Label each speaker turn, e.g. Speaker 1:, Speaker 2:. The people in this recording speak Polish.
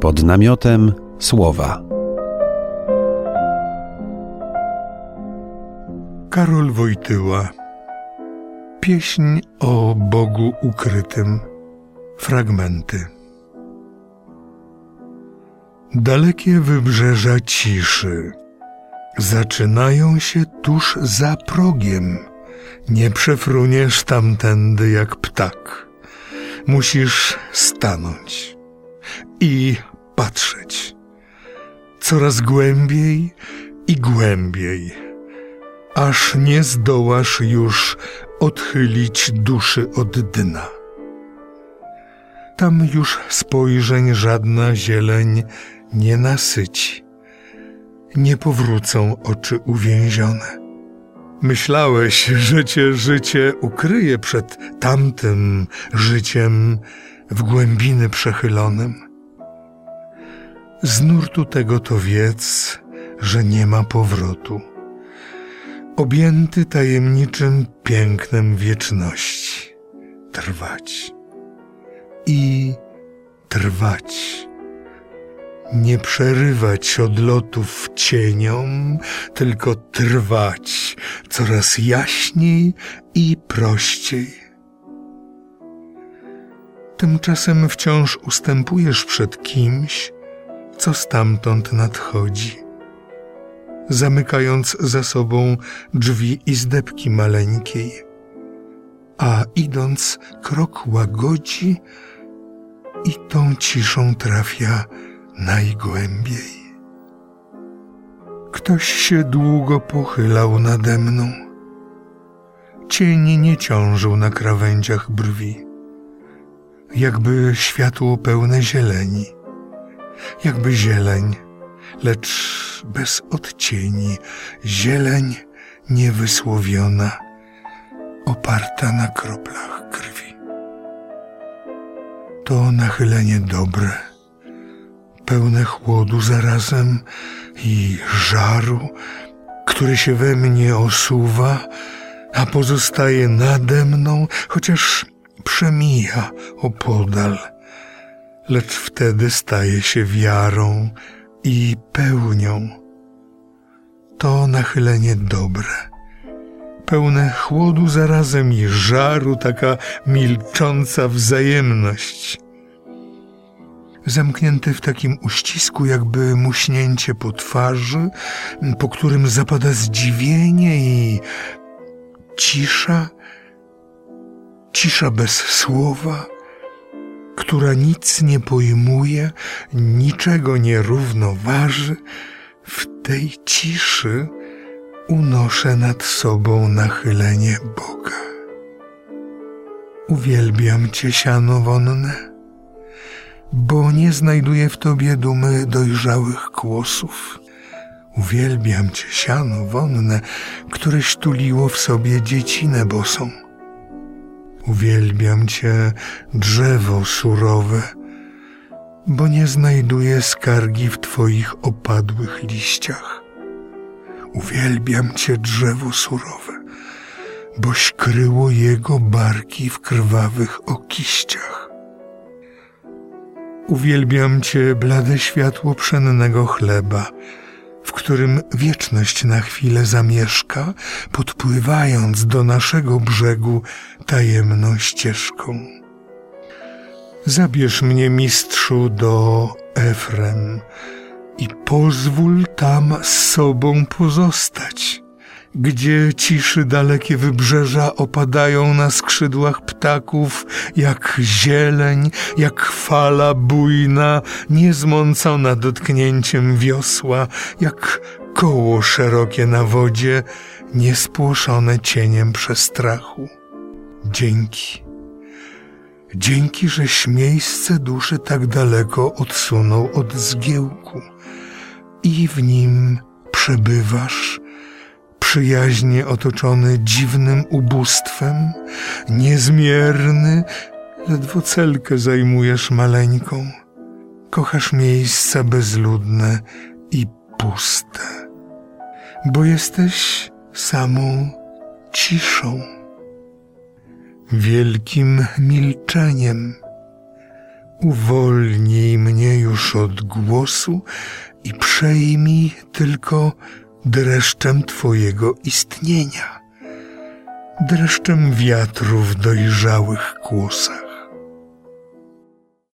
Speaker 1: pod namiotem słowa.
Speaker 2: Karol Wojtyła Pieśń o Bogu ukrytym Fragmenty Dalekie wybrzeża ciszy zaczynają się tuż za progiem. Nie przefruniesz tamtędy jak ptak. Musisz stanąć i patrzeć coraz głębiej i głębiej, aż nie zdołasz już odchylić duszy od dna. Tam już spojrzeń żadna zieleń nie nasyci, nie powrócą oczy uwięzione. Myślałeś, że cię życie ukryje przed tamtym życiem w głębiny przechylonym. Z nurtu tego to wiedz, że nie ma powrotu. Objęty tajemniczym pięknem wieczności, trwać i trwać. Nie przerywać odlotów cieniom, tylko trwać coraz jaśniej i prościej. Tymczasem wciąż ustępujesz przed kimś, co stamtąd nadchodzi, zamykając za sobą drzwi izdebki maleńkiej, a idąc krok łagodzi i tą ciszą trafia najgłębiej. Ktoś się długo pochylał nade mną. Cień nie ciążył na krawędziach brwi, jakby światło pełne zieleni jakby zieleń, lecz bez odcieni, zieleń niewysłowiona, oparta na kroplach krwi. To nachylenie dobre, pełne chłodu zarazem i żaru, który się we mnie osuwa, a pozostaje nade mną, chociaż przemija opodal lecz wtedy staje się wiarą i pełnią. To nachylenie dobre, pełne chłodu zarazem i żaru, taka milcząca wzajemność. Zamknięty w takim uścisku, jakby muśnięcie po twarzy, po którym zapada zdziwienie i cisza, cisza bez słowa która nic nie pojmuje, niczego nie równoważy, w tej ciszy unoszę nad sobą nachylenie Boga. Uwielbiam Cię, siano wonne, bo nie znajduję w Tobie dumy dojrzałych kłosów. Uwielbiam Cię, siano wonne, któreś tuliło w sobie dziecinę bosą Uwielbiam Cię, drzewo surowe, bo nie znajduję skargi w Twoich opadłych liściach. Uwielbiam Cię, drzewo surowe, boś kryło jego barki w krwawych okiściach. Uwielbiam Cię, blade światło pszennego chleba, w którym wieczność na chwilę zamieszka, podpływając do naszego brzegu tajemną ścieżką. Zabierz mnie, mistrzu, do Efrem i pozwól tam z sobą pozostać gdzie ciszy dalekie wybrzeża opadają na skrzydłach ptaków, jak zieleń, jak fala bujna, niezmącona dotknięciem wiosła, jak koło szerokie na wodzie, niespłoszone cieniem przestrachu. Dzięki. Dzięki, żeś miejsce duszy tak daleko odsunął od zgiełku i w nim przebywasz, przyjaźnie otoczony dziwnym ubóstwem, niezmierny, ledwo celkę zajmujesz maleńką. Kochasz miejsca bezludne i puste, bo jesteś samą ciszą, wielkim milczeniem, Uwolnij mnie już od głosu i przejmij tylko dreszczem Twojego istnienia, dreszczem wiatru w dojrzałych kłosach.